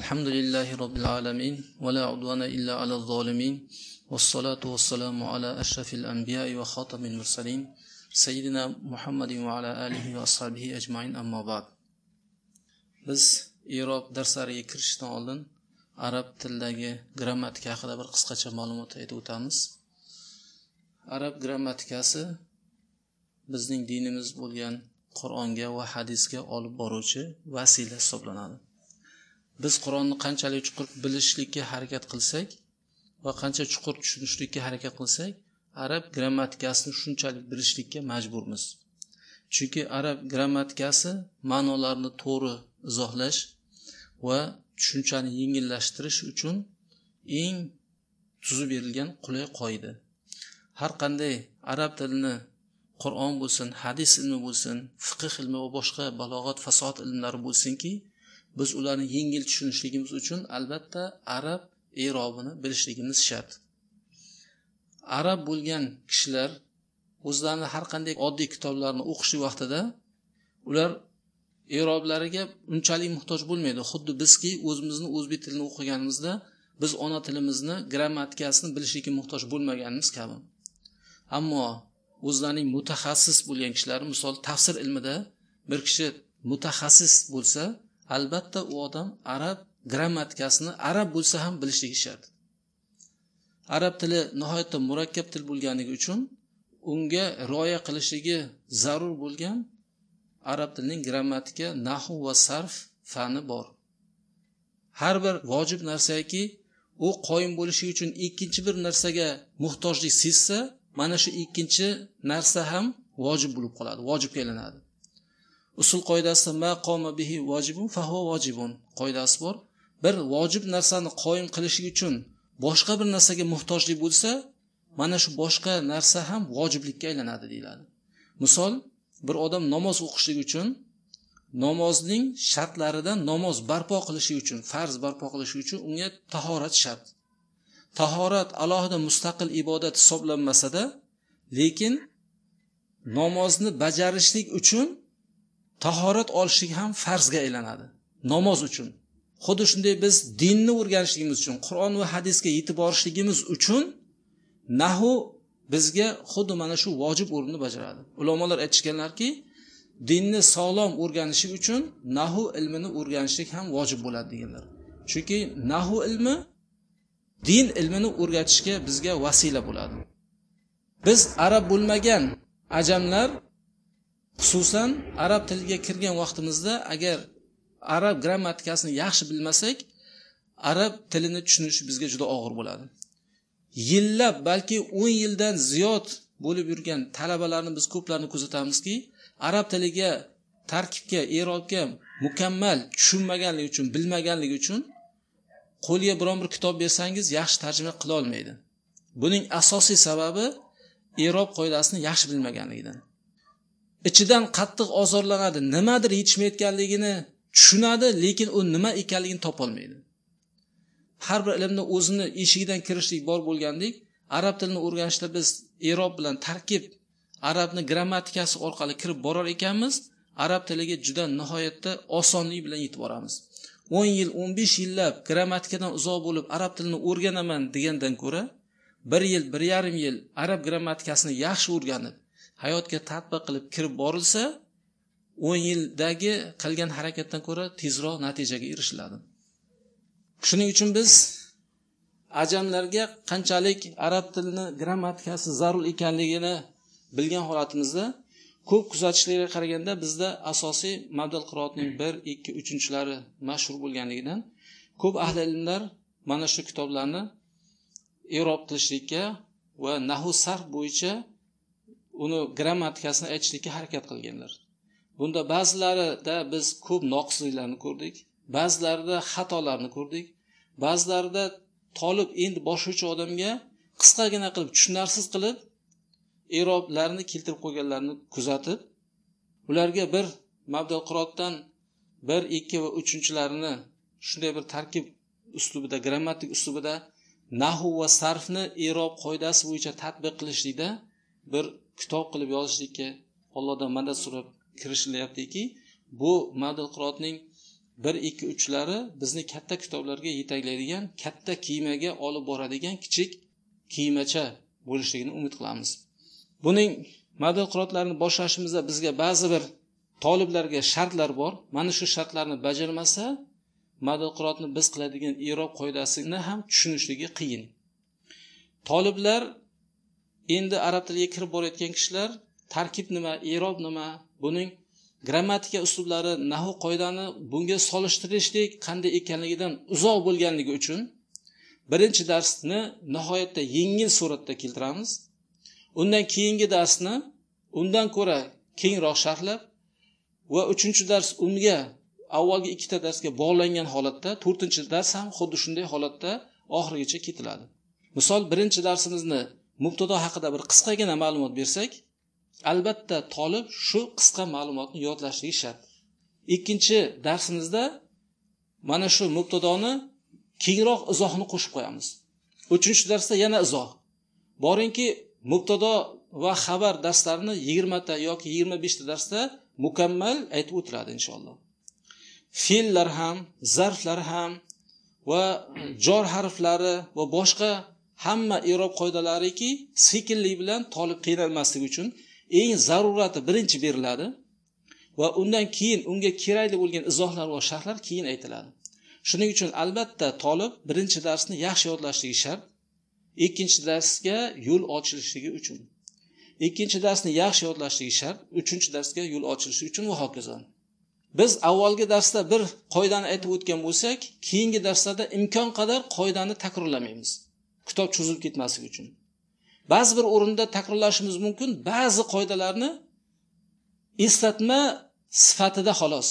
الحمد لله رب العالمين ولا عدوان إلا على الظالمين والصلاة والسلام على أشرف الأنبياء وخاتم المرسلين سيدنا محمد وعلى آله وأصحابه أجمعين أما بعد biz irob darslariga kirishdan oldin arab tilidagi grammatika haqida bir qisqacha ma'lumot aytib o'tamiz arab grammatikasi bizning dinimiz bo'lgan qur'onga va hadisga olib boruvchi vasila hisoblanadi Biz qur'onni qanchalik chuqur bilishlikka harakat qilsak va qancha chuqur tushunishlikka harakat qilsak arab grammatikasini shunchalik bilishlikka majburmiz. Chunki arab grammatikasi ma'nolarni to'g'ri izohlash va tushunchani yengillashtirish uchun eng tuzib berilgan qulay qoida. Har qanday arab tilini qur'on bo'lsin hadis ilmi bo'lsin fiqh ilmi va boshqa balog'at fasod ilmlari bo'lsinki biz ularni yengil tushunishligimiz uchun albatta arab erobini bilishligimiz shart. Arab bo'lgan kishilar o'zlarini har qanday oddiy kitoblarni o'qishlik vaqtida ular eroblariga unchalik muhtoj bo'lmaydi. Xuddi bizki o'zimizni o'zbek tilini o'qiganimizda biz ona tilimizni grammatikasini bilishlikka muhtoj bo'lmaganimiz kabi. Ammo o'zlarining mutaxassis bo'lgan kishilar misol tafsir ilmida bir kishi mutaxassis bo'lsa albatta u odam arab grammatikasini arab bo'lsa ham bilishligi shart. Arab tili nihoyatda murakkab til bo'lganligi uchun unga rioya qilishligi zarur bo'lgan arab tilining grammatika nahu va sarf fani bor. Har bir vojib narsaki u qoyim bo'lishi uchun ikkinchi bir narsaga muhtojlik sezsa mana shu ikkinchi narsa ham vojib bo'lib qoladi vojibga aylanadi. Usul qoidasida ma qoma bihi vojibun fahu vojibun. Qoidasi bor. Bir vojib narsani qoyim qilishi uchun boshqa bir narsaga muhtojlik bo'lsa mana shu boshqa narsa ham vojiblikka aylanadi deyiladi. Misol bir odam namoz o'qishlik uchun namozning shartlaridan namoz barpo qilishi uchun farz barpo qilishi uchun unga tahorat shart. Tahorat alohida mustaqil ibodat hisoblanmasada lekin namozni bajarishlik uchun tahorat olishlik ham farzga aylanadi. Namoz uchun. Xuddi shunday biz dinni o'rganishligimiz uchun qur'on va hadisga yetib borishligimiz uchun nahu bizga xuddi mana shu vojib o'rinni bajaradi. Ulamolar aytishganlarki dinni sog'lom o'rganishlik uchun nahu ilmini o'rganishlik ham vojib bo'ladi deganlar. Chunki nahu ilmi din ilmini o'rgatishga bizga vasila bo'ladi. Biz arab bo'lmagan ajamlar xususan arab tiliga kirgan vaqtimizda agar arab grammatikasini yaxshi bilmasak arab tilini tushunish bizga juda og'ir bo'ladi. Yillab balki o'n yildan ziyod bo'lib yurgan talabalarni biz ko'plarni kuzatamizki arab tiliga tarkibga erobga mukammal tushunmaganligi uchun bilmaganligi uchun qo'liga biron bir kitob bersangiz yaxshi tarjima qila olmaydi. Buning asosiy sababi erob qoidasini yaxshi bilmaganligidan. Ichidan qattiq ozorlanadi nimadir yetishmayotganligini tushunadi lekin u nima ekanligini topolmaydi. Har bir ilmni o'zini eshigidan kirishlik bor bo'lgandek arab tilini o'rganishda biz erob bilan tarkib arabni grammatikasi orqali kirib borar ekanmiz arab tiliga juda nihoyatda osonlik bilan yetib boramiz. o'n yil o'n besh yillab grammatikadan uzoq bo'lib arab tilini o'rganaman degandan ko'ra bir yil bir yarim yil arab grammatikasini yaxshi o'rganib hayotga tatbiq qilib kirib borilsa o'n yildagi qilgan harakatdan ko'ra tezroq natijaga erishiladi. Shuning uchun biz ajamlarga qanchalik arab tilini grammatikasi zarur ekanligini bilgan holatimizda ko'p kuzatishlarga qaraganda bizda asosiy mabdal qiroatning bir ikki uchinchilari mashhur bo'lganligidan ko'p ahli ilmlar mana shu kitoblarni erob qilishlikka va nahu sarf bo'yicha uni grammatikasini aytishlikka harakat qilganlar. Bunda ba'zilarida biz ko'p noqisliklarni ko'rdik ba'zilarida xatolarni ko'rdik ba'zilarida tolib endi boshlovchi odamga qisqagina qilib tushunarsiz qilib eroblarni keltirib qo'yganlarini kuzatib ularga bir mabdal qirotdan bir ikki va uchinchilarini shunday bir tarkib uslubida grammatik uslubida nahu va sarfni erob qoidasi bo'yicha tadbiq qilishlikda bir kitob qilib yozishlikka allohdan madad so'rab kirishilyaptiki bu madil qirotning bir ikki uchlari bizni katta kitoblarga yetaklaydigan katta kiymaga olib boradigan kichik kiymacha bo'lishligini umid qilamiz. Buning madil qirotlarini boshlashimizda bizga ba'zi bir toliblarga shartlar bor. Mana shu shartlarni bajarmasa madil qirotni biz qiladigan irob qoidasini ham tushunishligi qiyin. Toliblar endi arab tiliga kirib borayotgan kishilar tarkib nima irob nima buning grammatika uslublari nahu qoidani bunga solishtirishlik qanday ekanligidan uzoq bo'lganligi uchun birinchi darsni nihoyatda yengil suratda keltiramiz. Undan keyingi darsni undan ko'ra kengroq sharhlab va uchinchi dars unga avvalgi ikkita darsga bog'langan holatda to'rtinchi dars ham xuddi shunday holatda oxirigacha ketiladi. Misol birinchi darsimizni mubtado haqida bir qisqagina ma'lumot bersak albatta tolib shu qisqa ma'lumotni yodlashligi shart. Ikkinchi darsimizda mana shu mubtadoni kengroq izohini qo'shib qo'yamiz. Uchinchi darsda yana izoh. Boringki mubtado va xabar darslarini yigirmata yoki yigirma beshta darsda mukammal aytib o'tiladi inshaalloh. Fe'llar ham zarflar ham va jor harflari va boshqa hamma irob qoidalariki sekinlik bilan tolib qiynalmasligi uchun eng zarurati birinchi beriladi va undan keyin unga kerakli bo'lgan izohlar va sharhlar keyin aytiladi. Shuning uchun albatta tolib birinchi darsni yaxshi yodlashligi shart ikkinchi darsga yo'l ochilishligi uchun ikkinchi darsni yaxshi yodlashligi shart uchinchi darsga yo'l ochilishi uchun va hokazo. Biz avvalgi darsda bir qoidani aytib o'tgan bo'lsak keyingi darslarda imkon qadar qoidani takrorlamaymiz. Kitob cho'zilib ketmasligi uchun. Ba'zi bir o'rinda takrorlashimiz mumkin ba'zi qoidalarni eslatma sifatida xolos.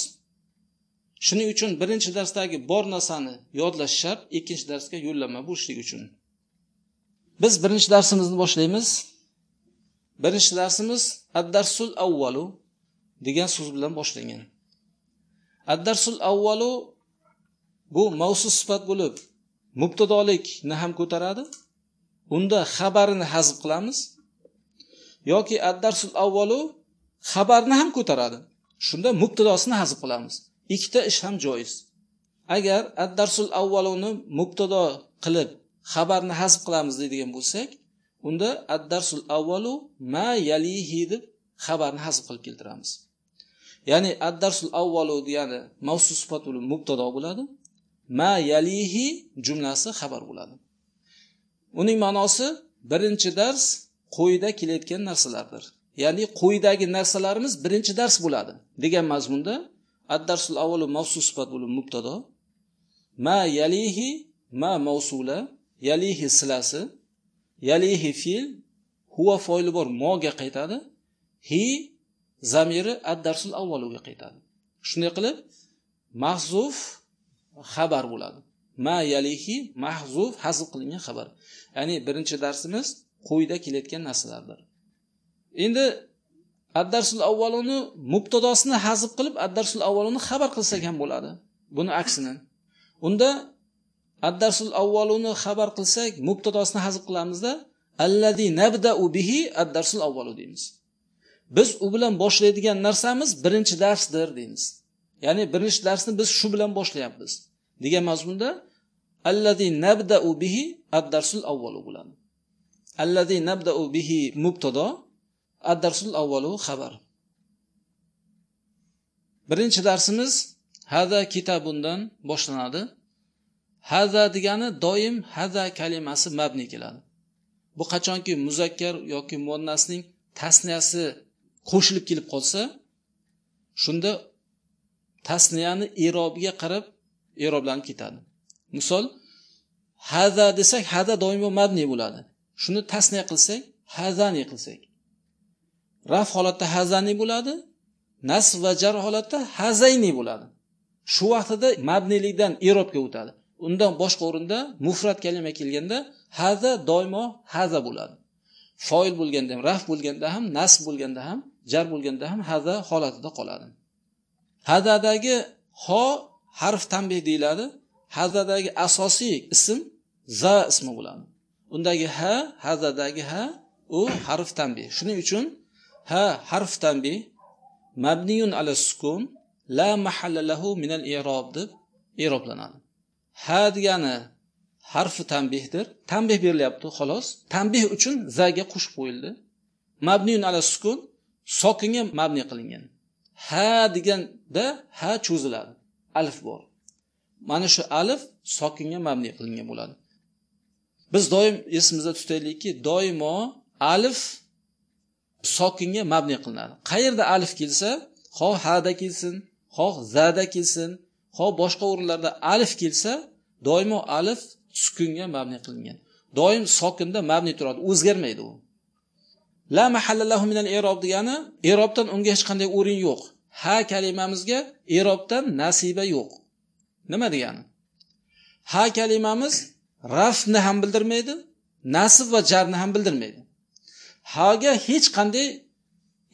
Shuning uchun birinchi darsdagi bor narsani yodlash shart ikkinchi darsga yo'llanma bo'lishligi uchun. Biz birinchi darsimizni boshlaymiz. Birinchi darsimiz addarsul avvalu degan so'z bilan boshlangan. Addarsul avvalu bu mavsu sifat bo'lib mubtadolikni ham ko'taradi. Unda xabarini hazb qilamiz. Yoki addarsul avvalu xabarni ham ko'taradi. Shunda mubtadosini hazb qilamiz. Ikkita ish ham joiz. Agar addarsul avvaluni mubtado qilib xabarni hazb qilamiz deydigan bo'lsak unda addarsul avvalu ma yalihi deb xabarni hazb qilib keltiramiz. Ya'ni addarsul avvalu degani mavsu sifat mubtado bo'ladi. Ma yalihi jumlasi xabar bo'ladi. Uning ma'nosi birinchi dars qo'yida kelayotgan narsalardir. Ya'ni qo'ydagi narsalarimiz birinchi dars bo'ladi degan mazmunda addarsul avvalu mavsu sifat bo'lib mubtado. Ma yalihi ma mavsula yalihi silasi yalihi fil huva foili bor moga qaytadi hi zamiri ad darsul avvaluga qaytadi. Shunday qilib mahzuf xabar bo'ladi. Ma yalihi mahzuf hazf qilingan xabar. Ya'ni birinchi darsimiz quyida kelayotgan narsalardir. Endi ad darsul avvaluni mubtadosini hazf qilib ad darsul avvaluni xabar qilsak ham bo'ladi. Buni aksini. Unda ad darsul avvaluni xabar qilsak mubtadosini hazf qilamizda allazi nabdau bihi ad darsul avvalu deymiz. Biz u bilan boshlaydigan narsamiz birinchi darsdir deymiz. Ya'ni birinchi darsni biz shu bilan boshlayapmiz. Degan mazmunda allazi nabdau bihi ad darsul avvalu bo'ladi. Allazi nabdau bihi mubtado ad darsul avvalu xabar. Birinchi darsimiz hada kitabundan boshlanadi. Hada degani doim hada kalimasi mabni keladi. Bu qachonki muzakkar yoki muannasning tasniyasi qo'shilib kelib qolsa shunda tasniyani irobiga qarab eroblanib ketadi. Misol hada desak hada doimo mabni bo'ladi. Shuni tasniya qilsak hazani qilsak. Raf holatda hazani bo'ladi nasb va jar holatda hazayni bo'ladi. Shu vaqtida mabnilikdan erobga o'tadi. Undan boshqa o'rinda mufrat kalima kelganda haza doimo haza bo'ladi. Foil bo'lganda ham raf bo'lganda ham nasb bo'lganda ham jar bo'lganda ham haza holatida qoladi. Hazadagi ho harf tanbeh deyiladi. Hazadagi asosiy ism za ismi bo'ladi. Undagi ha hazadagi ha u harf tanbeh shuning uchun ha harf tanbeh mabniyun ala sukun la mahalla lahu minal irob deb iroblanadi. Ha degani harfi tanbehdir tanbeh berilyapti xolos. Tanbeh uchun zaga qo'shib qo'yildi. Mabniyun ala sukun sokinga mabni qilingan. Ha deganda ha cho'ziladi. Alif bor. Mana shu alif sokinga mabni qilingan bo'ladi. Biz doim esimizda tutaylikki doimo alif sokinga mabni qilinadi. Qayerda alif kelsa xoh hada kelsin xoh zada kelsin xoh boshqa o'rinlarda alif kelsa doimo alif sukunga mabni qilingan. Doim sokinda mabni turadi o'zgarmaydi u. La mahallallahu minal erob degani erobdan unga hech qanday o'rin yo'q. Ha kalimamizga irobdan nasiba yo'q. Nima degani? Ha kalimamiz rafni ham bildirmaydi nasb va jarni ham bildirmaydi. Haga hech qanday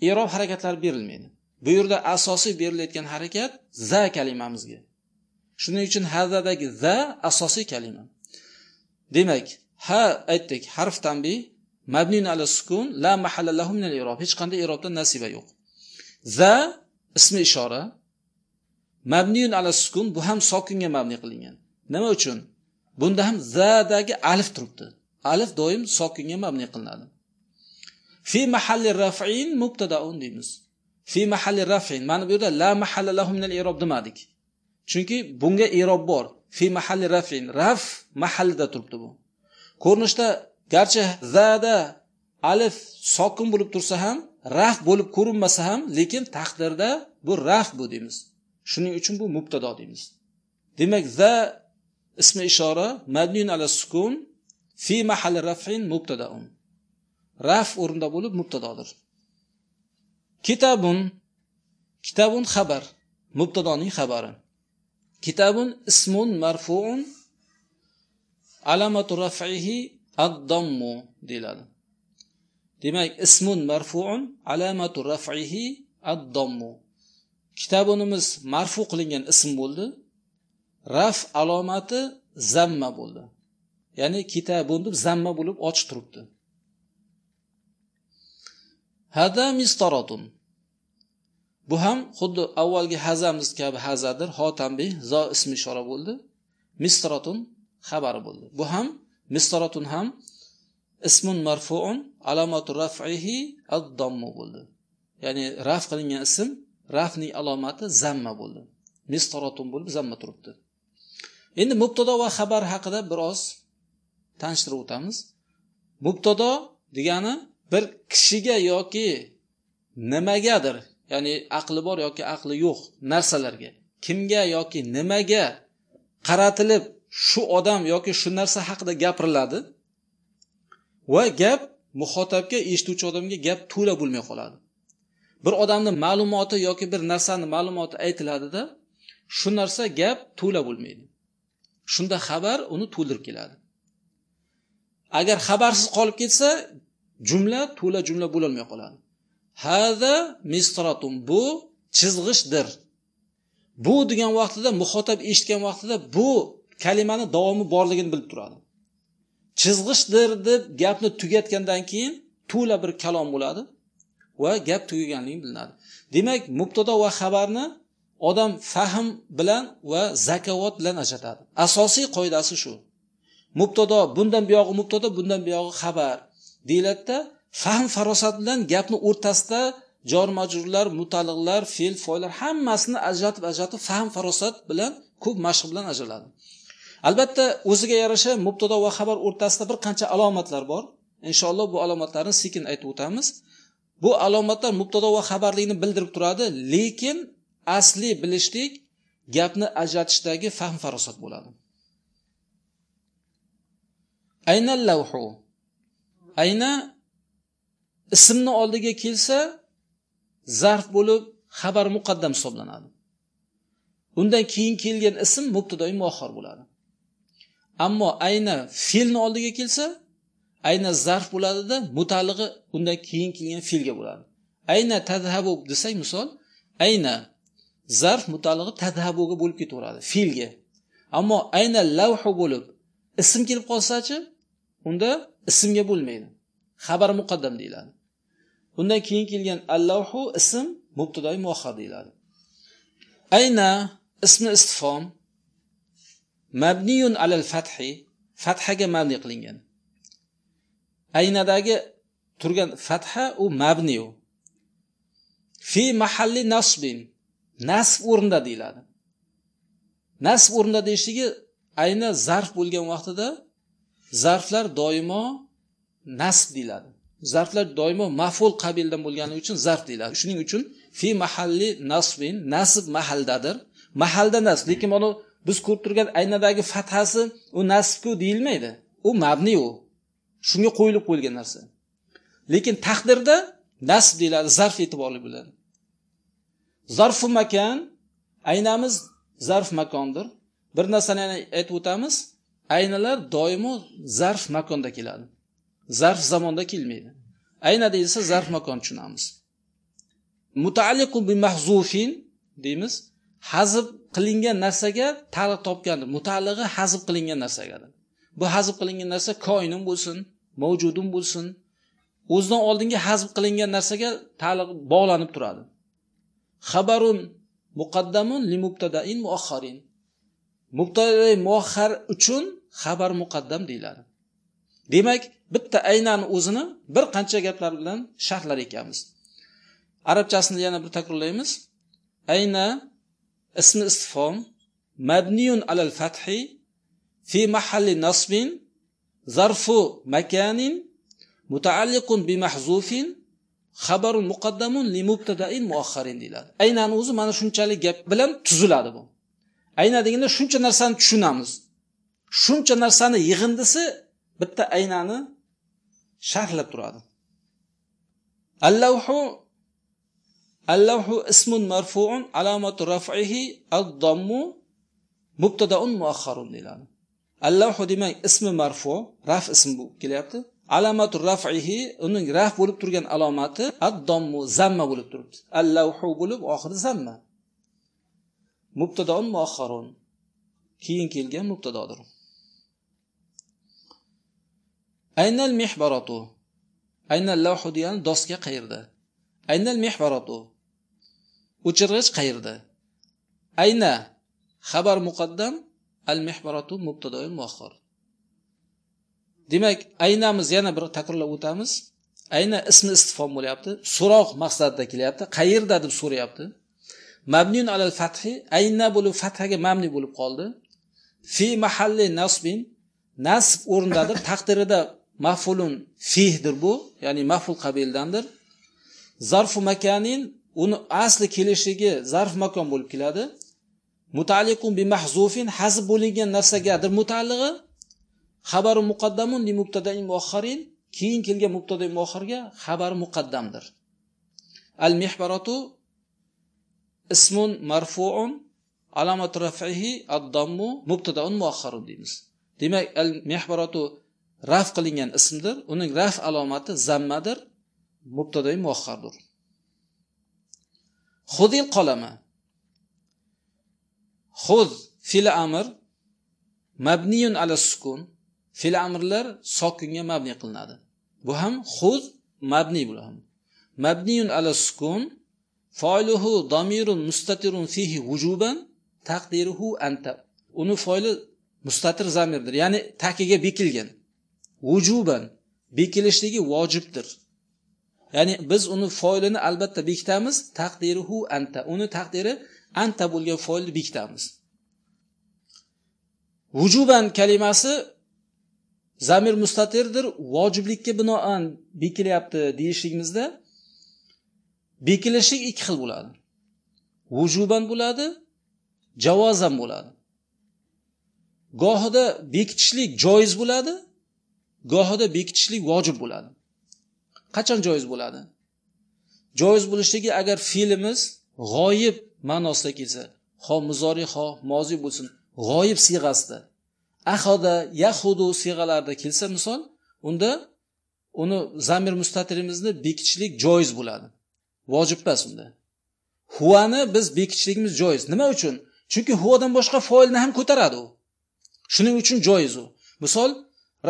irob harakatlari berilmaydi. Bu yerda asosiy berilayotgan harakat za kalimamizga. Shuning uchun hazadagi za asosiy kalima. Demak ha aytdik harf tanbih mabnun ala sukun la mahalla lahu min al irob hech qanday irobdan nasiba yo'q. Za ismi ishora. Mabniyun ala sukun bu ham sokinga mabni qilingan. Nima uchun? Bunda ham zadagi alif turibdi. Alif doim sokinga mabni qilinadi. Fi mahalli rafin mubtadaun deymiz. Fi mahalli rafin mana bu yerda la mahalla lahu min al irob demadik. Chunki bunga irob bor. Fi mahalli rafin raf mahallida turibdi bu. Ko'rinishda garchi zada alif sokin bo'lib tursa ham raf bo'lib ko'rinmasa ham lekin taqdirda bu raf bu deymiz. Shuning uchun bu mubtado deymiz. Demak za ismi ishora mabnun ala sukun fi mahali rafin mubtadaun raf o'rinda bo'lib mubtadodir. Kitabun kitabun xabar mubtadoning xabari. Kitabun ismun marfuun alamatu rafihi ad-dammu deyiladi. Demak ismun marfuun alamatu rafihi ad-dammu. Kitobimiz marfu qilingan ism bo'ldi. Raf alomati zamma bo'ldi. Ya'ni kitabun deb zamma bo'lib ochiq turibdi. Hada mistaratun. Bu ham xuddi avvalgi hazamiz kabi hazadir. Ho zo ismi ishora bo'ldi. Mistaratun xabari bo'ldi. Bu ham mistaratun ham ismun marfuun alomatu raf'ihi ad-dammu bo'ldi. Ya'ni raf qilingan ism rafning alomati zamma bo'ldi. Mistoratun bo'lib zamma turibdi. Endi mubtado va xabar haqida biroz tanishtirib o'tamiz. Mubtado degani bir kishiga yoki nimagadir ya'ni aqli bor yoki aqli yo'q narsalarga kimga yoki nimaga qaratilib shu odam yoki shu narsa haqida gapiriladi. Va gap muxotabga eshituvchi odamga gap to'la bo'lmay qoladi. Bir odamni ma'lumoti yoki bir narsani ma'lumoti aytiladida shu narsa gap to'la bo'lmaydi. Shunda xabar uni to'ldirib keladi. Agar xabarsiz qolib ketsa jumla to'la jumla bo'lolmay qoladi. Hada mistratun bu chizg'ichdir. Bu degan vaqtida muxotab eshitgan vaqtida bu kalimani davomi borligini bilib turadi. Chizg'ichdir deb gapni tugatgandan keyin to'la bir kalom bo'ladi va gap tugaganligi bilinadi. Demak mubtado va xabarni odam fahm bilan va zakovat bilan ajratadi. Asosiy qoidasi shu. Mubtado bundan buyog'i mubtado bundan buyog'i xabar deyiladida fahm farosat bilan gapni o'rtasida jor majrurlar mutaliqlar fe'l foylar hammasini ajratib ajratib fahm farosat bilan ko'p mashq bilan ajraladi. Albatta o'ziga yarasha mubtado va xabar o'rtasida bir qancha alomatlar bor. Inshaalloh bu alomatlarni sekin aytib o'tamiz. Bu alomatlar mubtado va xabarlikni bildirib turadi lekin asli bilishlik gapni ajratishdagi fahm farosat bo'ladi. Ayna lavhu ayna ismni oldiga kelsa zarf bo'lib xabar muqaddam hisoblanadi. Undan keyin kelgan ism mubtadoi muahhor bo'ladi. Ammo ayna fe'lni oldiga kelsa ayna zarf bo'ladida mutalig'i undan keyin kelgan fe'lga bo'ladi. Ayna tadhabu desak misol ayna zarf mutalig'i tadhabuga bo'lib ketaveradi fe'lga ammo ayna lavhu bo'lib ism kelib qolsachi unda ismga bo'lmaydi. Xabar muqaddam deyiladi. Undan keyin kelgan allavhu ism mubtadoi muahhar deyiladi. Ayna ismi istifom mabniyun alal fathi fathaga mabni qilingan. Aynadagi turgan fatha u mabni u. Fi mahalli nasbin nasb o'rnida deyiladi. Nasb o'rnida deyishligi ayni zarf bo'lgan vaqtida zarflar doimo nasb deyiladi. Zarflar doimo maful qabildan bo'lgani uchun zarf deyiladi. Shuning uchun fi mahalli nasbin nasb mahaldadir. Mahalda nasb lekin mana biz ko'rib turgan aynadagi fathasi u nasbku deyilmaydi. U mabni u. Shunga qo'yilib qo'yilgan narsa. Lekin taqdirda nasb deyiladi zarf e'tiborli bo'ladi. Zarfu makan aynamiz zarf makondir. Bir narsani aytib o'tamiz aynalar doimo zarf makonda keladi. Zarf zamonda kelmaydi. Ayna deyilsa zarf makon tushunamiz. Mutaalliqu bi mahzufin deymiz. Hazb qilingan narsaga ta'liq topgandir. Mutaallig'i hazb qilingan narsaga. Bu hazb qilingan narsa koinim bo'lsin mavjudim bo'lsin. O'zidan oldingi hazb qilingan narsaga ta'liq bog'lanib turadi. Xabarun muqaddamun li mubtadain muaxharin mubtada muahhar uchun xabar muqaddam deyiladi. Demak bitta aynani o'zini bir qancha gaplar bilan sharhlar ekanmiz. Arabchasini yana bir takrorlaymiz. Ayna ismi استفهام مبني alal fathi fi mahalli nasbin zarfu makanin mutaalliqun bi mahzufin xabarun muqaddamun li mubtadain muaxharin deyiladi aynani o'zi mana shunchalik gap bilan tuziladi bu ayna deganda shuncha narsani tushunamiz shuncha narsani yig'indisi bitta aynani sharhlab turadi. allavhu allahu ismun marfuun alomatu raf'ihi ad-dammu mubtadaun muaxharun deyiladi. Allahu demak ismi marfu raf ism bu kelyapti. Alomatu raf'ihi uning raf bo'lib turgan alomati ad-dammu zamma bo'lib turibdi. Allahu bo'lib oxiri zamma. Mubtadaun muaxharun keyin kelgan mubtadodir. Aynal mehbaratu aynal lavhu degani doska qayerda? Aynal mehbaratu o'chirg'ich qayerda? Ayna xabar muqaddam al mehbaratu mubtadoi muaxhar demak aynamiz yana bir takrorlab o'tamiz. Ayna ismi istifom bo'lyapti. So'roq maqsadida kelyapti. Qayerda deb so'rayapti. Mabniyun alal fathi ayna bo'lib fathaga mamni bo'lib qoldi. Fi mahalli nasbin nasb o'rnidadir taqdirida mafulun fihdir bu ya'ni maful qabildandir. Zarfu makanin uni asli kelishligi zarf makon bo'lib keladi. Mutaliqun bi mahzufin hazb bo'lingan narsagadir mutalligi xabaru muqaddamun li mubtadai muaxharin keyin kelgan mubtadai muakhirga xabar muqaddamdir. Al mihbaratu ismun marfuun alamat rafihi ad-dammu mubtadaun muaxharun deymiz. Demak al mihbaratu raf qilingan ismdir. Uning raf alomati zammadir mubtadai muaxhardir xudin qolama xuz fil amr mabniyun ala sukun. Fil amrlar sokunga mabni qilinadi. Bu ham xuz mabni bu ham mabniyun ala sukun foiluhu domirun mustatirun fihi vujuban taqdiruhu anta. Uni foili mustatir zamirdir ya'ni takiga bekilgan. Vujuban bekilishligi vojibdir. Ya'ni biz uni foilini albatta bekitamiz taqdiruhu anta. Uni taqdiri anta bo'lgan foilni bekitamiz vujuban kalimasi zamir mustatirdir. Vojiblikka binoan bekilyapti deyishligimizda bekilishlik ikki xil bo'ladi. Vujuban bo'ladi javozan bo'ladi. Gohida bekitishlik joiz bo'ladi gohida bekitishlik vojib bo'ladi. Qachon joiz bo'ladi? Joiz bo'lishligi agar fe'limiz g'oyib ma'nosida kelsa ho muzoriy ho moziy bo'lsin g'oyib siyg'asida. Ahoda yahudu siyg'alarida kelsa misol unda uni zamir mustatirimizni bekitishlik joiz bo'ladi. Vojib emas unda. Huvani biz bekitishligimiz joiz. Nima uchun? Chunki huvadan boshqa foilni ham ko'taradi u. Shuning uchun joiz u. Misol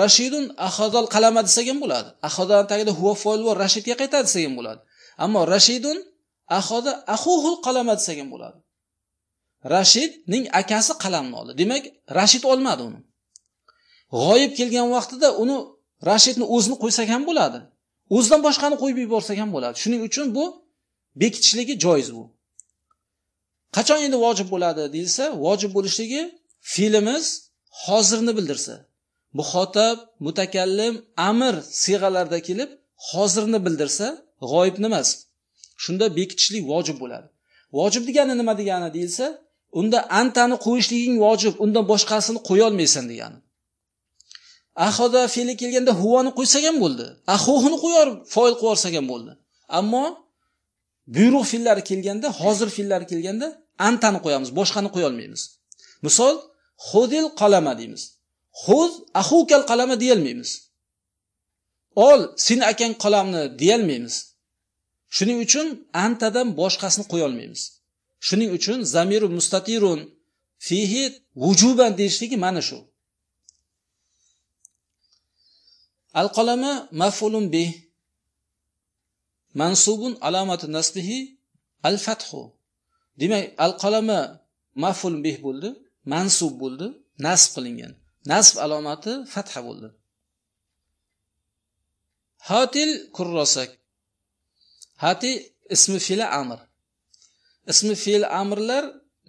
rashidun ahodol qalama desak ham bo'ladi. Ahodani tagida huva foil bor rashidga qaytadi desak ham bo'ladi. Ammo rashidun ahoda ahuhul qalama desak ham bo'ladi. Rashidning akasi qalamni oldi. Demak rashid olmadi uni. G'oyib kelgan vaqtida uni rashidni o'zini qo'ysak ham bo'ladi. O'zidan boshqani qo'yib yuborsak ham bo'ladi. Shuning uchun bu bekitishligi joiz bu. Qachon endi vojib bo'ladi deyilsa vojib bo'lishligi fe'limiz hozirni bildirsa. Muhotab mutakallim amir siyg'alarida kelib hozirni bildirsa g'oyibni emas. Shunda bekitishlik vojib bo'ladi. Vojib degani nima degani deyilsa unda antani qo'yishliging vojib undan boshqasini qo'yolmaysan degani. Ahoda fe'li kelganda huvoni qo'ysak ham bo'ldi. Ahohini qo'yib foil qilib yuborsak ham bo'ldi. Ammo buyruq fe'llari kelganda hozir fe'llari kelganda antani qo'yamiz boshqani qo'yolmaymiz misol xodil qalama deymiz. Xuz ahukal qalama deyolmaymiz. Ol sen akang qalamni deyolmaymiz. Shuning uchun antadan boshqasini qo'yolmaymiz. Shuning uchun zamiru mustatirun fihi vujuban deyishligi mana shu. Al qalama mafulun bih mansubun alomati nasbihi al fathu. Demak al qalama maful bih bo'ldi mansub bo'ldi nasb qilingan. Nasb alomati fatha bo'ldi. Hatil kurrosak hati ismi fe'li amr. Ismi fe'l amrlar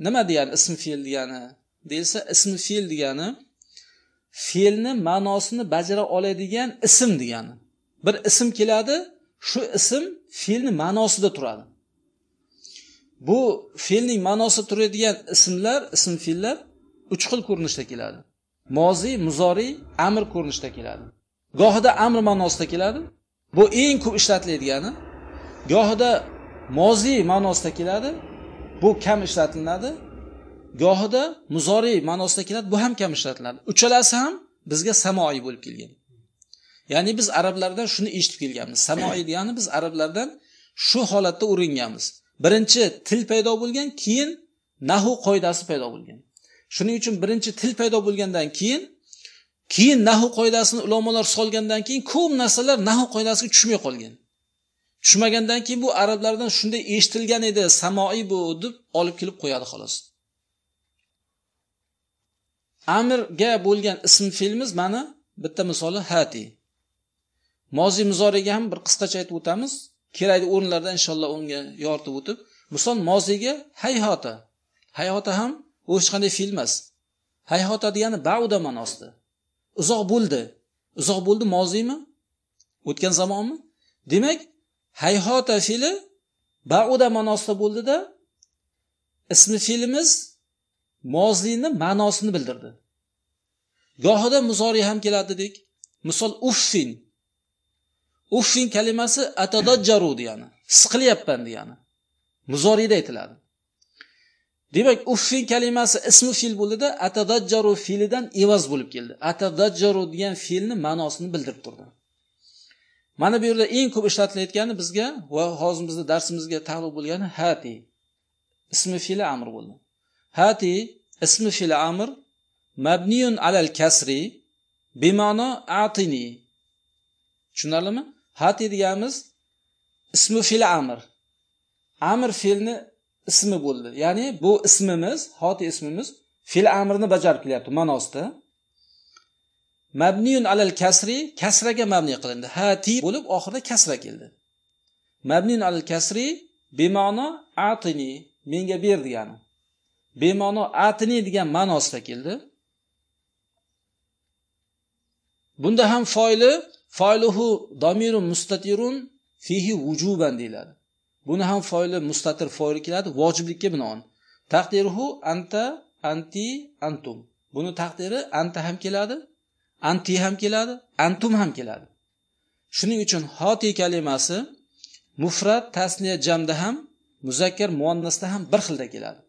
nima degani? Ismi fe'l degani deyilsa ismi fe'l degani fe'lni ma'nosini bajara oladigan ism degani. Bir ism keladi shu ism fe'lni ma'nosida turadi. Bu fe'lning ma'nosida turadigan ismlar ism fe'llar uch xil ko'rinishda keladi. Moziy muzoriy amr ko'rinishda keladi. Gohida amr ma'nosida keladi. Bu eng ko'p ishlatiladigani gohida moziy ma'nosida keladi bu kam ishlatilinadi gohida muzoriy ma'nosida keladi bu ham kam ishlatiladi. Uchalasi ham bizga samoiy bo'lib kelgan. Ya'ni biz arablardan shuni eshitib kelganmiz. Samoiy degani biz arablardan shu holatda o'rganganmiz birinchi til paydo bo'lgan keyin nahu qoidasi paydo bo'lgan. Shuning uchun birinchi til paydo bo'lgandan keyin keyin nahu qoidasini ulamolar solgandan keyin ko'p narsalar nahu qoidasiga tushmay qolgan. Tushmagandan keyin bu arablardan shunday eshitilgan edi samoiy bu deb olib kelib qo'yadi xolos. Amirga bo'lgan ism fe'limiz mana bitta misoli hati. Mozi muzoriga ham bir qisqacha aytib o'tamiz. Kerakli o'rinlarda inshaalloh unga yoritib o'tib misol moziyga hayhota. Hayhota ham u hech qanday fe'l emas. Hayhota degani bauda ma'nosida. Uzoq bo'ldi. Uzoq bo'ldi moziymi? O'tgan zamonmi? Demak hayhota fe'li bauda ma'nosida bo'ldida. Ismi fe'limiz moziyni ma'nosini bildirdi. Gohida muzoriy ham keladi dedik. Misol uffin. Uffin kalimasi atadajjaru degani siqilyapman degani. Muzoriyda aytiladi. Demak uffin kalimasi ismi fe'l bo'ldida atadajjaru fe'lidan evaz bo'lib keldi. Atadajjaru degan fe'lni ma'nosini bildirib turdi. Mana bu yerda eng ko'p ishlatilayotgani bizga va hozir bizni darsimizga taalluq bo'lgani hati. Ismi fe'li amr bo'ldi. Hati ismi fe'li amr mabniyun alal kasri bema'no atini. Tushunarlimi hati deganimiz ismi fe'li amr. Amr fe'lni ismi bo'ldi. Ya'ni bu ismimiz hoti ismimiz fe'l amrni bajarib kelyapti ma'nosida mabniyun alal kasri kasraga mabni qilindi. Hati bo'lib oxirida kasra keldi. Mabniyun alal kasri bema'no atini menga ber degani. Bema'no atini degan ma'nosida keldi. Bunda ham foyli foyluhu domirun mustatirun fihi vujuban deyiladi. Buni ham foyli mustatir foyli keladi. Vojiblikka binoan. Taqdiruhu anta anti antum. Buni taqdiri anta ham keladi anti ham keladi antum ham keladi. Shuning uchun hoti kalimasi mufrat tasniya jamda ham muzakkar muannasda ham bir xilda keladi.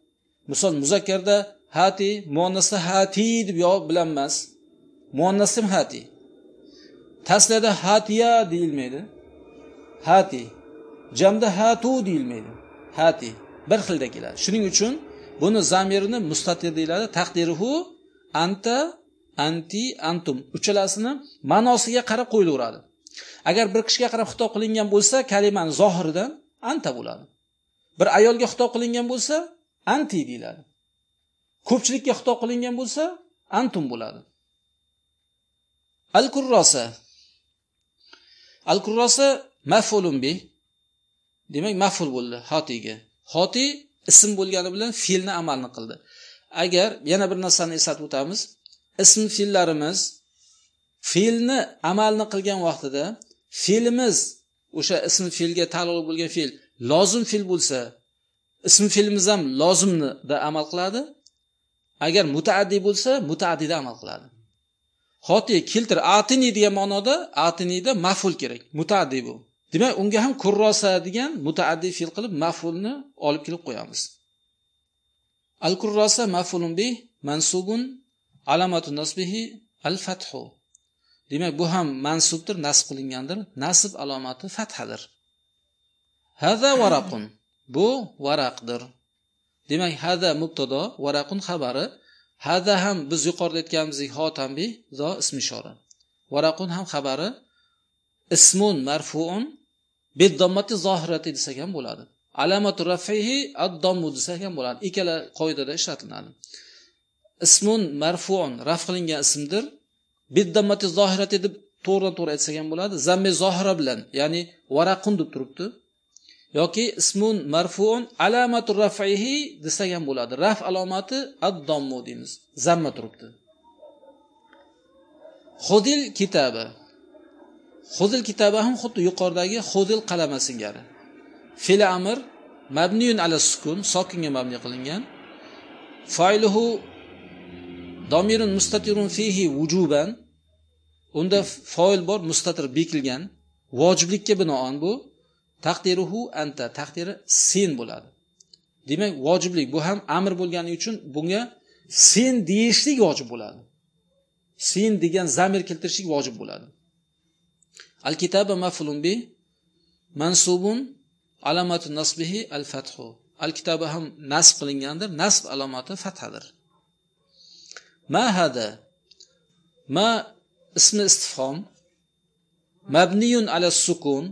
Misol muzakkarda hati muannasda hati deb yo bilan emas muannasda ham hati. Tasniyada hatiya deyilmaydi. Hati. Jamda hatu deyilmaydi. Hati. Bir xilda keladi. Shuning uchun buni zamirini mustatir deyiladi taqdiruhu anta anti antum uchalasini ma'nosiga qarab qo'yilaveradi agar bir kishiga qarab xitob qilingan bo'lsa kalimani zohiridan anta bo'ladi. Bir ayolga xitob qilingan bo'lsa anti deyiladi. Ko'pchilikka xitob qilingan bo'lsa antum bo'ladi. Al kurrosa al kurrosa mafulun bi demak maful bo'ldi hotiga. Hoti ism bo'lgani bilan fe'lni amalni qildi. Agar yana bir narsani eslatib o'tamiz. Ism fe'llarimiz fe'lni amalni qilgan vaqtida fe'limiz o'sha ism fe'lga taalluqli bo'lgan fe'l lozim fe'l bo'lsa ism fe'limiz ham lozimnida amal qiladi. Agar mutaaddiy bo'lsa mutaaddida amal qiladi. Hoti keltir atini degan ma'noda atinida maful kerak mutaaddiy bu. Demak unga ham kurrosa degan mutaaddiy fe'l qilib mafulni olib kelib qo'yamiz. Al kurrosa mafulun bi mansubun alamatu nasbihi al fathu demak bu ham mansubdir nasb qilingandir. Nasb alomati fathadir. Hada varaqun. Bu varaqdir. Demak hada mubtado varaqun xabari. Hada ham biz yuqorida aytganimizdek hotambi zo ism ishora. Varaqun ham xabari. Ismun marfuun biddommati zohirati desak ham bo'ladi. Alamatu rafihi addommu desak ham bo'ladi. Ikkala qoidada ishlatiladi. Ismun marfuun raf qilingan ismdir. Biddommati zohirati deb to'g'ridan to'g'ri aytsak ham bo'ladi. Zammi zohira bilan ya'ni varaqun deb turibdi. Yoki ismun marfuun alamatu rafihi desak ham bo'ladi. Raf alomati addommu deymiz. Zamma turibdi. Xudil kitabi xudil kitobi ham xuddi yuqoridagi xudil qalama singari. Fe'li amr mabniyun ala sukun sokinga mabni qilingan. Foiluhu domirun mustatirun fihi vujuban unda foil bor mustatir bekilgan. Vojiblikka binoan bu. Taqdiruhu anta taqdiri sen bo'ladi. Demak vojiblik bu ham amr bo'lgani uchun bunga sen deyishlik vojib bo'ladi. Sen degan zamir keltirishlik vojib bo'ladi. Al kitaba mafulun bi mansubun alomati nasbihi al fathu al kitaba ham nasb qilingandir nasb alomati fathadir. Ma hada? Ma ismi istifhom? Mabniyun ala sukun.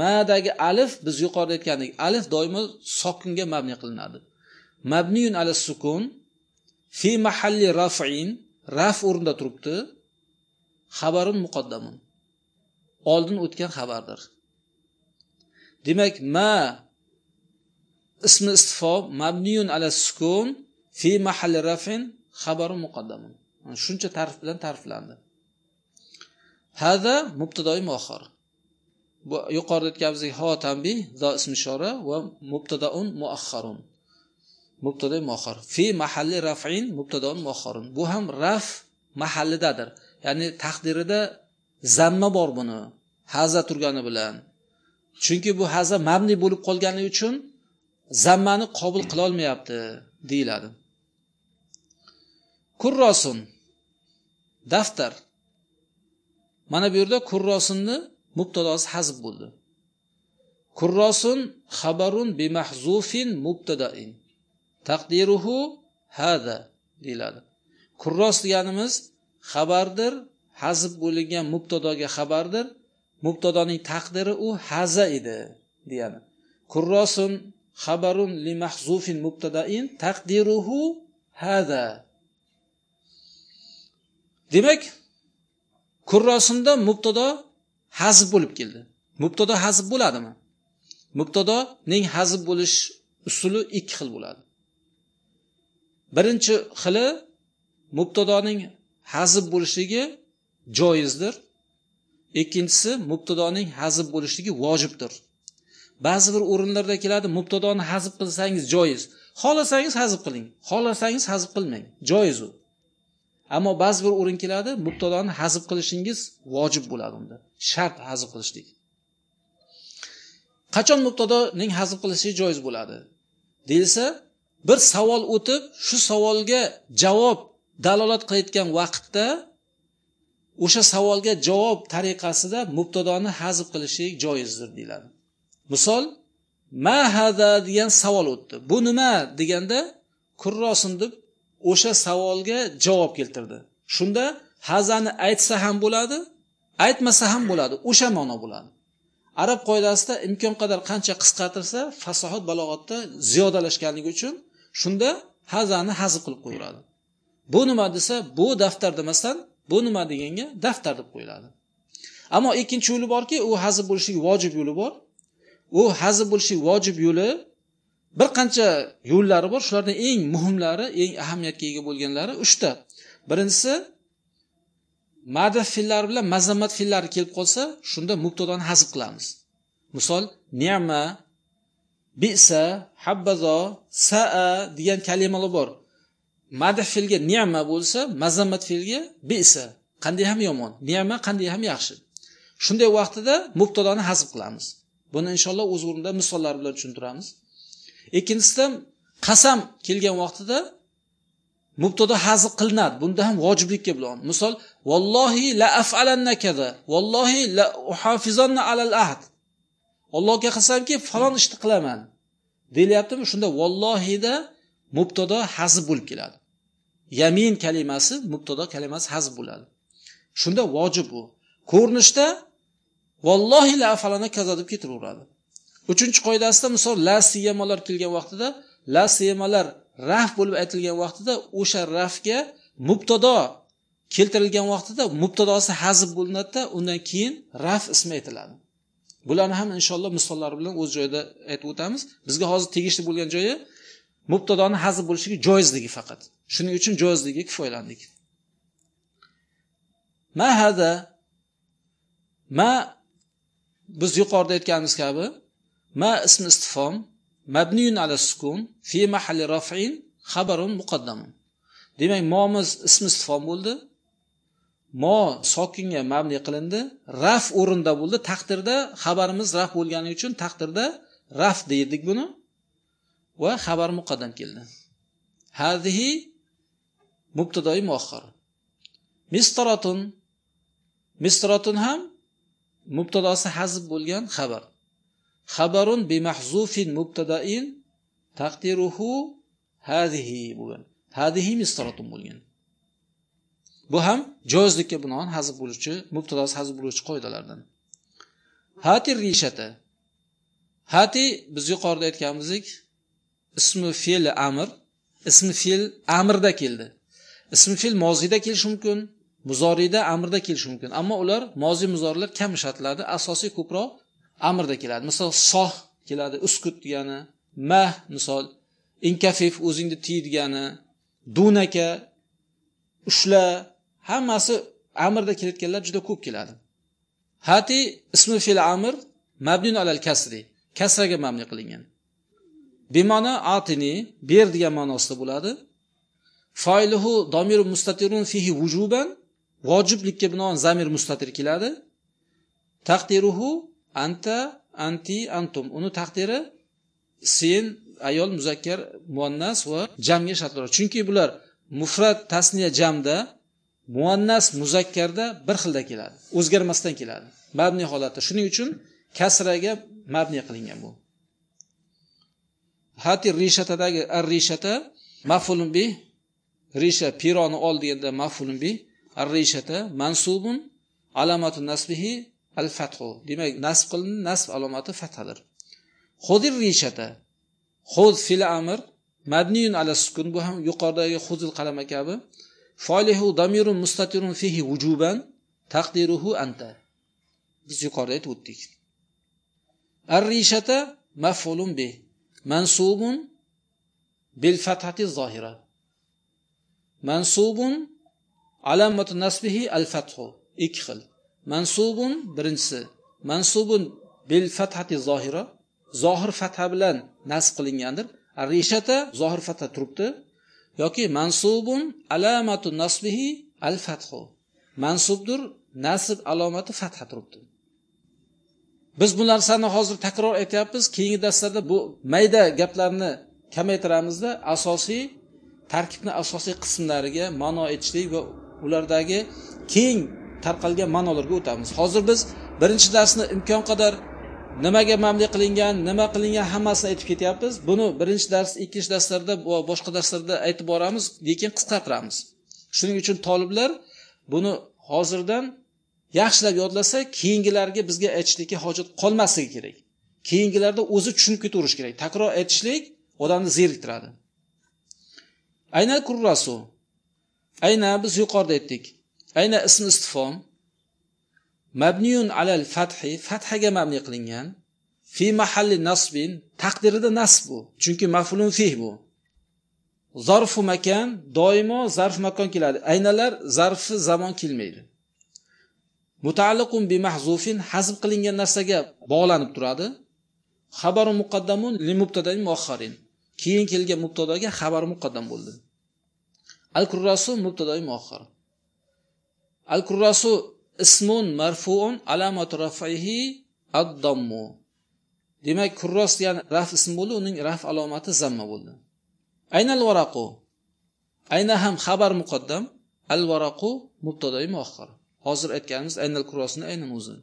Madagi alif biz yuqorida aytgandek alif doimo sokinga mabni qilinadi. Mabniyun ala sukun fi mahalli rafin raf o'rnida turibdi. Xabarun muqaddamun. Oldin o'tgan xabardir. Demak ma ismi istifo mabniyun ala sukun fi mahalli rafin xabarun muqaddamun. Shuncha tarif bilan ta'riflandi. Hada mubtadoi muaxar bu yuqorida aytganimizdek ho tanbih zo ism ishora va mubtadaun muaxharun mubtado muaxar fi mahalli rafin mubtadaun muaxharun bu ham raf mahallidadir. Ya'ni taqdirida zamma bor buni haza turgani bilan. Chunki bu haza mabni bo'lib qolgani uchun zammani qabul qilolmayapti deyiladi. Kurrosun daftar. Mana bu yerda kurrosunni mubtadosi hazb bo'ldi. Kurrosun xabarun bimahzufin mubtadain. Taqdiruhu hada deyiladi. Kurros deganimiz xabardir hazb bo'lingan mubtadoga xabardir. Mubtadoning taqdiri u haza edi degani kurrosun xabarun li mahzufin mubtadain taqdiruhu hada demak kurrosinda mubtado hazb bo'lib keldi. Mubtado hazb bo'ladimi? Mubtadoning hazb bo'lish usuli ikki xil bo'ladi. Birinchi xili mubtadoning hazb bo'lishligi joizdir. Ikkinchisi mubtadoning hazb bo'lishligi vojibdir. Ba'zi bir o'rinlarda keladi mubtadoni hazb qilsangiz joiz. Xohlasangiz hazb qiling xohlasangiz hazb qilmang joiz u ammo ba'zi bir o'rin keladi mubtadoni hazb qilishingiz vojib bo'ladi unda shart hazb qilishlik. Qachon mubtadoning hazb qilishi joiz bo'ladi? Deyilsa bir savol o'tib shu savolga javob dalolat qilayotgan vaqtda o'sha savolga javob tariqasida mubtadoni hazb qilishlik joizdir deyiladi. Misol ma hada degan savol o'tdi. Bu nima? deganda kurrosin deb o'sha savolga javob keltirdi. Shunda hazani aytsa ham bo'ladi aytmasa ham bo'ladi. O'sha ma'no bo'ladi. Arab qoidasida imkon qadar qancha qisqartirsa fasohat balog'atda ziyodalashganligi uchun shunda hazani hazb qilib qo'yiladi. Bu nima desa bu daftar demasdan bu nima deganga? Daftar deb qo'yiladi. Ammo ikkinchi yo'li borki u hazm bo'lishligi vojib yo'li bor. U hazm bo'lishligi vojib yo'li bir qancha yo'llari bor. Shulardan eng muhimlari eng ahamiyatga ega bo'lganlari uchta. Birinchisi madh fe'llari bilan mazammat fe'llari kelib qolsa shunda mubtadoni hazb qilamiz. Misol nema bisa habbazo saa degan kalimalar bor. Madh fe'lga ni'ma bo'lsa mazammat fe'lga bisa qanday ham yomon. Ni'ma qanday ham yaxshi. Shunday vaqtida mubtadoni hazb qilamiz. Buni inshaalloh o'z o'rnida misollar bilan tushuntiramiz. Ikkinchisida qasam kelgan vaqtida mubtado hazb qilinadi. Bunda ham vojiblikka bilan misol vallohi la afalanna kada vallohi la uhafizanna alal ahd. Allohga qasamki falon ishni qilaman. Deyilyaptimi? Shunda vallohida mubtado hazb bo'lib keladi. Yamin kalimasi mubtado kalimasi hazb bo'ladi. Shunda vojib bu. Ko'rinishda vallohi la falana kaza deb ketaveradi uchinchi qoidasida misol la siyamalar kelgan vaqtida la siyamalar raf bo'lib aytilgan vaqtida o'sha rafga mubtado keltirilgan vaqtida mubtadosi hazb bo'linadida undan keyin raf ismi aytiladi. Bularni ham inshaalloh misollar bilan o'z joyida aytib o'tamiz. Bizga hozir tegishli bo'lgan joyi mubtadoni hazb bo'lishligi joizligi faqat. Shuning uchun joizligiga kifoyalandik. Ma hada ma biz yuqorida aytganimiz kabi ma ism istifom mabniyun ala sukun fi mahalli rafin xabarun muqaddamun demak momiz ism istifom bo'ldi. Mo sokinga mabni qilindi raf o'rinda bo'ldi taqdirda xabarimiz raf bo'lgani uchun taqdirda raf deydik buni va xabar muqaddam keldi. Hadihi mubtadoi muahhar mistaratun mistaratun ham mubtadosi hazb bo'lgan xabar. Xabarun bimahzufin mubtadain taqdiruhu hadihi bo'lgan. Hadihi mistaratun bo'lgan. Bu ham joizlikka binoan hazb bo'luvchi mubtadosi hazb bo'luvchi qoidalardan. Hati rishata. Hati biz yuqorida aytganimizdek ismi fe'li amr ismi fe'l amirda keldi. Ismi fe'l moziyda kelishi mumkin muzoriyda amrda kelishi mumkin. Ammo ular moziy muzorilar kam ishlatiladi asosiy ko'proq amrda keladi. Misol soh keladi uskut degani mah misol inkafif o'zingni tiy degani dunaka ushla hammasi amrda kelayotganlar juda ko'p keladi. Hati ismi fe'l amr mabnun alal kasri kasraga mabni qilingan. Bema'no atini ber degan ma'nosida bo'ladi. Foyluhu domir mustatirun fihi vujuban vojiblikka binoan zamir mustatir keladi. Taqdiruhu anta anti antum. Uni taqdiri sen ayol muzakkar muannas va jamga shartlar. Chunki bular mufrat tasniya jamda muannas muzakkarda bir xilda keladi. O'zgarmasdan keladi. Mabni holatda. Shuning uchun kasraga mabni qilingan bu. Hati rishatadagi ar rishata mafulun bih risha pironi ol deganda mafulun bi. Ar rishata mansubun alamatu nasbihi al fathu demak nasb qilindi nasb alomati fathadir. Xudir rishata. Xud fil amr mabniyun ala sukun. Bu ham yuqoridagi xuzil qalama kabi. Folihu damirun mustatirun fihi vujuban taqdiruhu anta. Biz yuqorida aytib o'tdik. Ar rishata mafulun bi. Mansubun bil fathati zohira mansubun alamatu nasbihi al fathu ikki xil. Mansubun birinchisi. Mansubun bil fathati zohira. Zohir fatha bilan nasb qilingandir. Rishata zohir fatha turibdi. Yoki mansubun alamatu nasbihi al fathu mansubdir nasb alomati fatha turibdi. Biz bu narsani hozir takror aytyapmiz. Keyingi darslarda bu mayda gaplarni kamaytiramizda. Asosiy tarkibni asosiy qismlariga ma'no aytishlik va ulardagi keng tarqalgan ma'nolarga o'tamiz. Hozir biz birinchi darsni imkon qadar nimaga mamli qilingan nima qilingan hammasini aytib ketyapmiz. Buni birinchi dars ikkinchi darslarda va boshqa darslarda aytib boramiz lekin qisqartiramiz. Shuning uchun toliblar buni hozirdan yaxshilab yodlasa keyingilarga bizga aytishlikka hojat qolmasligi kerak. Keyingilarda o'zi tushunib ketaverishi kerak. Takror aytishlik odamni zeriktiradi. Ayna kurrasu. Ayna biz yuqorida aytdik. Ayna ism istifom mabniyun alal fathi. Fathaga mabni qilingan. Fi mahalli nasbin. Taqdirida nasb bu. Chunki mafulun fih bu. Zarfu makan doimo zarf makon keladi. Aynalar zarfi zamon kelmaydi. Mutaalliqun bi mahzufin. Hazb qilingan narsaga bog'lanib turadi. Xabaru muqaddamun li mubtadai muaxharin keyin kelgan mubtadoga xabar muqaddam bo'ldi. Al kurrasu mubtadoi muaxhar al kurrasu ismun marfuun alamatu rafaihi ad-dammu. Demak kurros degani raf ism bo'ldi uning raf alomati zamma bo'ldi. Aynal varaqu ayna ham xabar muqaddam. Al varaqu mubtadoi muaxhar hozir aytganimiz aynal kurrosni aynan o'zi.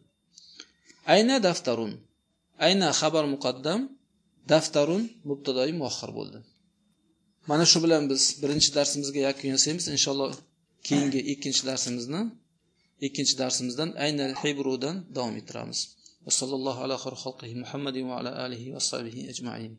Ayna daftarun. Ayna xabar muqaddam. Daftarun mubtadoi muaxhar bo'ldi. Mana shu bilan biz birinchi darsimizga yakun yasaymiz. Inshaalloh keyingi ikkinchi darsimizni ikkinchi darsimizdan aynan hibrudan davom ettiramiz. Va sallallohu ala muhammadin va ala alihi va sahbihi ajmain.